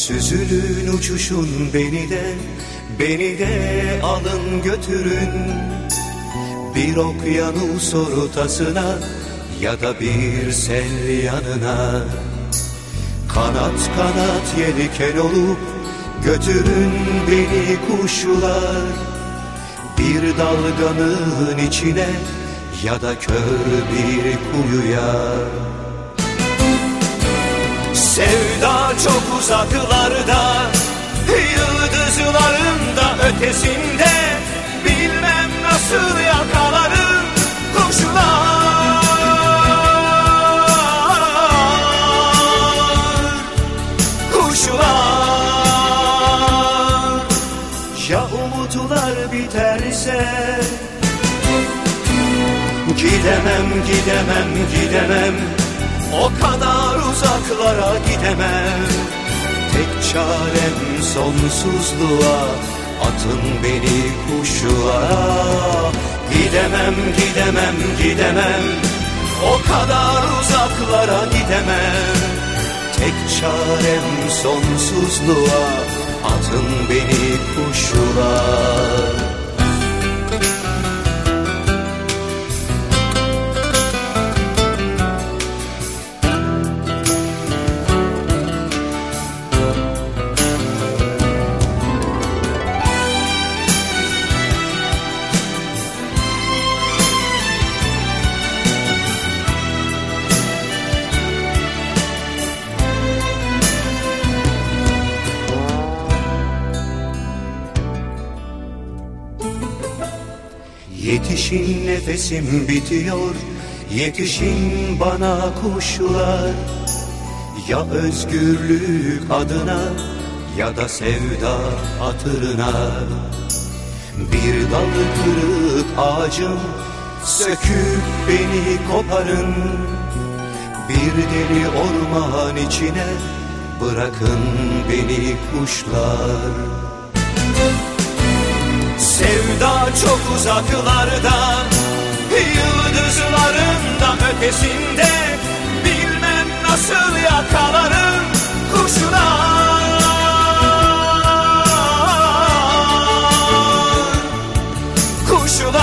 Süzülün uçuşun beni de Beni de alın götürün. Bir okyanus ortasına Ya da bir sel yanına. Kanat kanat yelken olup Götürün beni kuşlar. Bir dalganın içine Ya da kör bir kuyuya çok uzaklarda Yıldızların da ötesinde. Bilmem nasıl yakalarım kuşlar. Kuşlar. Ya umutlar biterse? Gidemem gidemem gidemem o kadar uzaklara gidemem. Tek çarem sonsuzluğa Atın beni kuşlara Gidemem gidemem gidemem. O kadar uzaklara gidemem. Tek çarem sonsuzluğa Atın beni kuşlara Yetişin nefesim bitiyor. Yetişin bana kuşlar Ya özgürlük adına Ya da sevda hatırına. Bir dal kırık ağacım Söküp beni koparın. Bir deli orman içine Bırakın beni kuşlar Sevda çok uzaklarda Yıldızların da ötesinde. Bilmem nasıl yakalarım kuşlar Kuşlar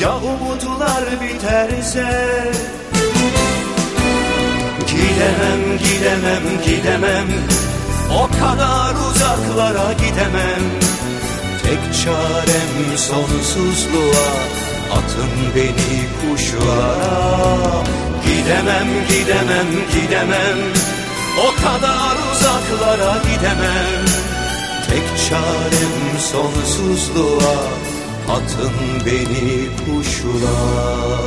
Ya umutlar biterse? Gidemem gidemem gidemem o kadar uzaklara gidemem. Tek çarem sonsuzluğa Atın beni kuşlara. Gidemem gidemem gidemem. O kadar uzaklara gidemem. Tek çarem sonsuzluğa Atın beni kuşlara